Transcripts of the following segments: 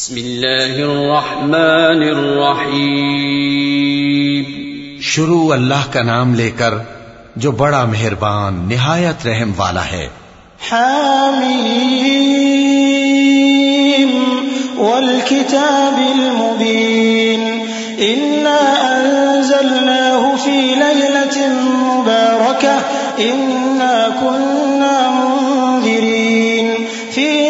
بسم الله الرحمن الرحيم. شروع الله کا نام لے کر جو بڑا مہربان نہایت رحم والا ہے۔ حميم والكتاب المبين إنا أنزلناه في ليلة مباركة إنا كنا منذرين فيها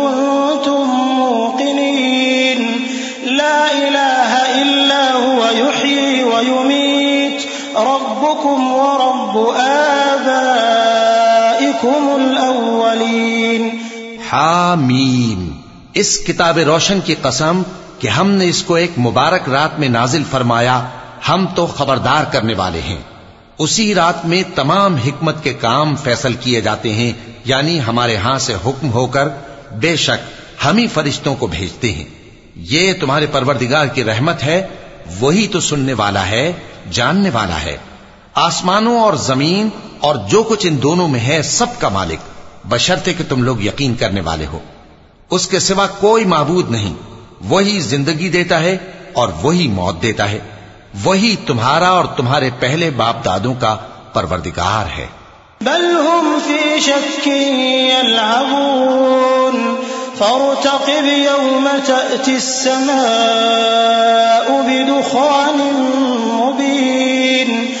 آبائكم الأولين حامیم۔ اس کتاب روشن کی قسم کہ ہم نے اس کو ایک مبارک رات میں نازل فرمایا، ہم تو خبردار کرنے والے ہیں۔ اسی رات میں تمام حکمت کے کام فیصل کیے جاتے ہیں یعنی ہمارے ہاں سے حکم ہو کر بے شک ہم ہی فرشتوں کو بھیجتے ہیں۔ یہ تمہارے پروردگار کی رحمت ہے، وہی تو سننے والا ہے، جاننے والا ہے۔ آسمانوں اور زمین اور جو کچھ ان دونوں میں ہے سب کا مالک بشرتے کہ تم لوگ یقین کرنے والے ہو۔ اس کے سوا کوئی معبود نہیں۔ وہی زندگی دیتا ہے اور وہی موت دیتا ہے۔ وہی تمہارا اور تمہارے پہلے باپ دادوں کا پروردگار ہے۔ بل هم في شك يلعبون۔ فارتقب يوم تأتي السماء بدخان مبين۔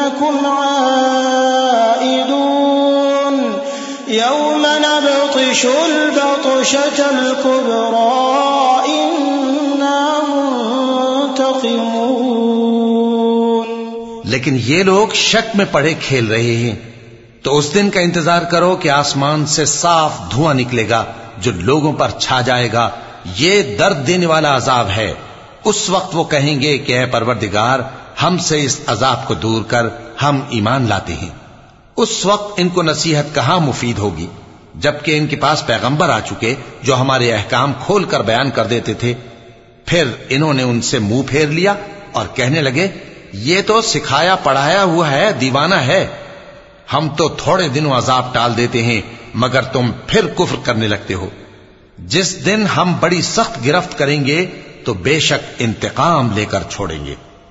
إنكم عائدون يوم نبطش البطشة الكبرى، إنا منتقمون. لیکن یہ لوگ شک میں پڑے کھیل رہے ہیں، تو اس دن کا انتظار کرو کہ آسمان سے صاف دھواں نکلے گا، جو لوگوں پر چھا جائے گا۔ یہ درد دینے والا عذاب ہے۔ اس وقت وہ کہیں گے کہ اے پروردگار ہم سے اس عذاب کو دور کر ہم ایمان لاتے ہیں۔ اس وقت ان کو نصیحت کہاں مفید ہوگی؟ جبکہ ان کے پاس پیغمبر آ چکے جو ہمارے احکام کھول کر بیان کر دیتے تھے۔ پھر انہوں نے ان سے منہ پھیر لیا اور کہنے لگے، یہ تو سکھایا پڑھایا ہوا ہے، دیوانہ ہے۔ ہم تو تھوڑے دنوں عذاب ٹال دیتے ہیں، مگر تم پھر کفر کرنے لگتے ہو۔ جس دن ہم بڑی سخت گرفت کریں گے، تو بے شک انتقام لے کر چھوڑیں گے۔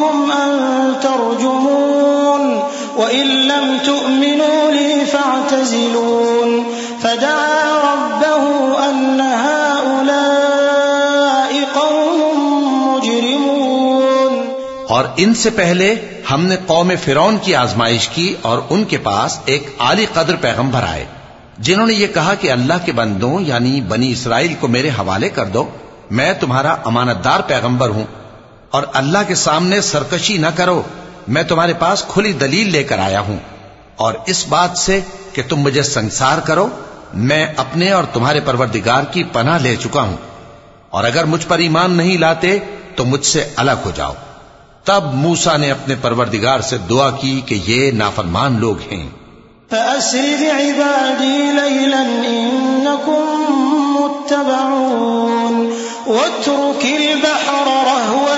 وربكم أن ترجمون وإن لم تؤمنوا لي فاعتزلون فدعا ربه أن هؤلاء قوم مجرمون اور ان سے پہلے ہم نے قوم فرون کی آزمائش کی اور ان کے پاس ایک عالی قدر پیغمبر آئے، جنہوں نے یہ کہا کہ اللہ کے بندوں یعنی بنی اسرائیل کو میرے حوالے کر دو، میں تمہارا امانت دار پیغمبر ہوں۔ اور اللہ کے سامنے سرکشی نہ کرو، میں تمہارے پاس کھلی دلیل لے کر آیا ہوں۔ اور اس بات سے کہ تم مجھے سنسار کرو، میں اپنے اور تمہارے پروردگار کی پناہ لے چکا ہوں۔ اور اگر مجھ پر ایمان نہیں لاتے، تو مجھ سے الگ ہو جاؤ۔ تب موسا نے اپنے پروردگار سے دعا کی کہ یہ نافرمان لوگ ہیں۔ فأسر بعبادي ليلا إنكم متبعون، واترك البحر رهوا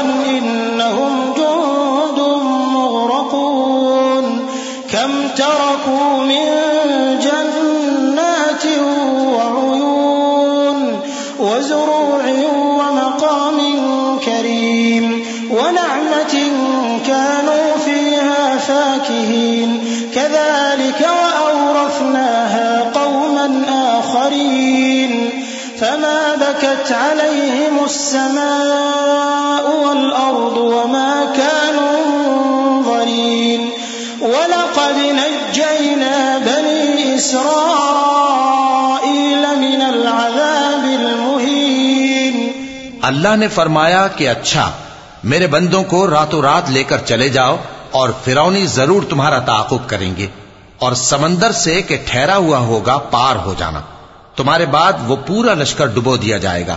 فما بكت عليهم السماء والأرض وما كانوا منظرين. ولقد نجينا بني إسرائيل من العذاب المهين. اللہ نے فرمایا کہ اچھا میرے بندوں کو راتوں رات لے کر چلے جاؤ اور فرونی ضرور تمہارا تعاقب کریں گے اور سمندر سے کہ ٹھہرا ہوا ہوگا پار ہو جانا۔ تمہارے بعد وہ پورا لشکر ڈبو دیا جائے گا۔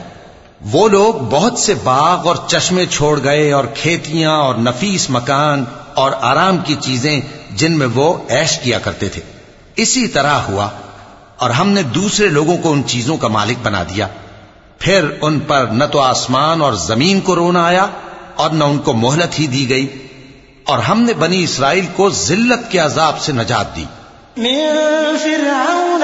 وہ لوگ بہت سے باغ اور چشمے چھوڑ گئے اور کھیتیاں اور نفیس مکان اور آرام کی چیزیں جن میں وہ عیش کیا کرتے تھے۔ اسی طرح ہوا اور ہم نے دوسرے لوگوں کو ان چیزوں کا مالک بنا دیا۔ پھر ان پر نہ تو آسمان اور زمین کو رونا آیا اور نہ ان کو مہلت ہی دی گئی۔ اور ہم نے بنی اسرائیل کو ذلت کے عذاب سے نجات دی۔ من فرعون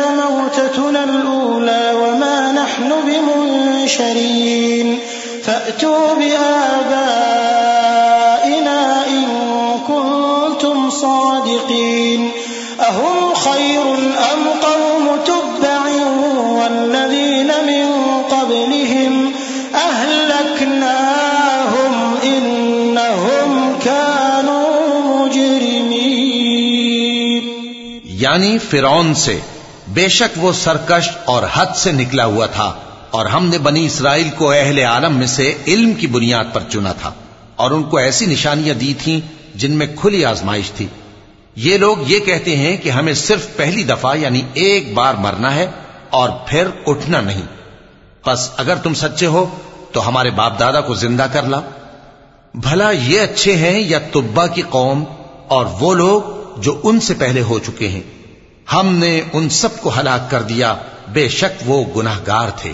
بمنشرين فأتوا بآبائنا إن كنتم صادقين أهم خير أم قوم تبع والذين من قبلهم أهلكناهم إنهم كانوا مجرمين یعنی فرعون سے بے شک وہ سرکش اور حد سے نکلا ہوا تھا۔ اور ہم نے بنی اسرائیل کو اہل عالم میں سے علم کی بنیاد پر چنا تھا اور ان کو ایسی نشانیاں دی تھیں جن میں کھلی آزمائش تھی۔ یہ لوگ یہ کہتے ہیں کہ ہمیں صرف پہلی دفعہ یعنی ایک بار مرنا ہے اور پھر اٹھنا نہیں۔ بس اگر تم سچے ہو تو ہمارے باپ دادا کو زندہ کر لا۔ بھلا یہ اچھے ہیں یا تبا کی قوم اور وہ لوگ جو ان سے پہلے ہو چکے ہیں۔ ہم نے ان سب کو ہلاک کر دیا۔ بے شک وہ گناہ گار تھے۔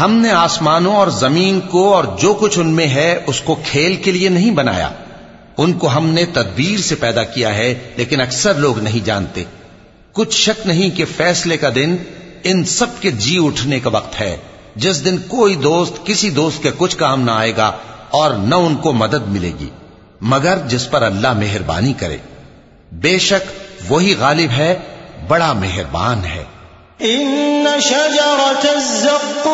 ہم نے آسمانوں اور زمین کو اور جو کچھ ان میں ہے، اس کو کھیل کے لیے نہیں بنایا۔ ان کو ہم نے تدبیر سے پیدا کیا ہے، لیکن اکثر لوگ نہیں جانتے۔ کچھ شک نہیں کہ فیصلے کا دن ان سب کے جی اٹھنے کا وقت ہے۔ جس دن کوئی دوست کسی دوست کے کچھ کام نہ آئے گا اور نہ ان کو مدد ملے گی۔ مگر جس پر اللہ مہربانی کرے۔ بے شک وہی غالب ہے، بڑا مہربان ہے۔ إن شجرة الزقوم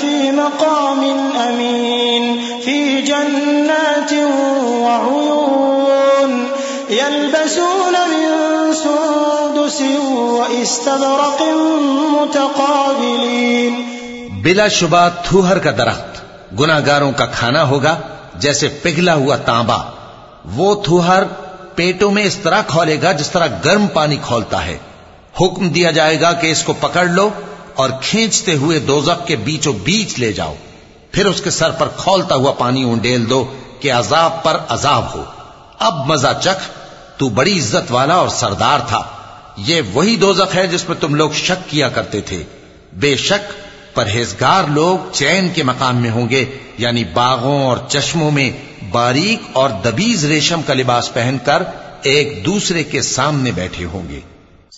في مقام أمين في جنات وعيون يلبسون من سندس وإستبرق متقابلين بلا شبہ تھوہر کا درخت گناہگاروں کا کھانا ہوگا جیسے پگھلا ہوا تانبا۔ وہ تھوہر پیٹوں میں اس طرح کھولے گا جس طرح گرم پانی کھولتا ہے۔ حکم دیا جائے گا کہ اس کو پکڑ لو اور کھینچتے ہوئے دوزخ کے بیچوں بیچ لے جاؤ۔ پھر اس کے سر پر کھولتا ہوا پانی اونڈیل دو کہ عذاب پر عذاب ہو۔ اب مزہ چکھ، تو بڑی عزت والا اور سردار تھا۔ یہ وہی دوزخ ہے جس میں تم لوگ شک کیا کرتے تھے۔ بے شک پرہیزگار لوگ چین کے مقام میں ہوں گے یعنی باغوں اور چشموں میں باریک اور دبیز ریشم کا لباس پہن کر ایک دوسرے کے سامنے بیٹھے ہوں گے۔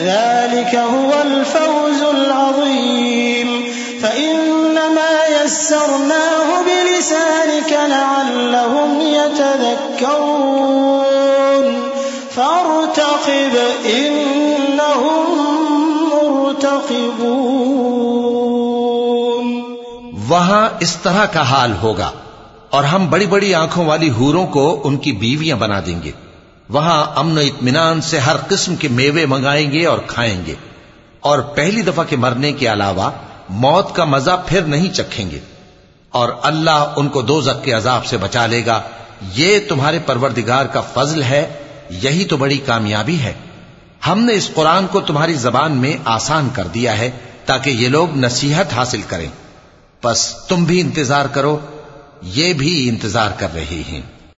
ذلك هو الفوز العظيم. فإنما يسرناه بلسانك لعلهم يتذكرون. فارتقب إنهم مرتقبون. وہاں اس طرح کا حال ہوگا اور ہم بڑی بڑی آنکھوں والی ہوروں کو ان کی بیویاں بنا دیں گے۔ وہاں امن و اطمینان سے ہر قسم کے میوے منگائیں گے اور کھائیں گے۔ اور پہلی دفعہ کے مرنے کے علاوہ موت کا مزہ پھر نہیں چکھیں گے۔ اور اللہ ان کو دو کے عذاب سے بچا لے گا۔ یہ تمہارے پروردگار کا فضل ہے، یہی تو بڑی کامیابی ہے۔ ہم نے اس قرآن کو تمہاری زبان میں آسان کر دیا ہے تاکہ یہ لوگ نصیحت حاصل کریں۔ بس تم بھی انتظار کرو، یہ بھی انتظار کر رہے ہیں۔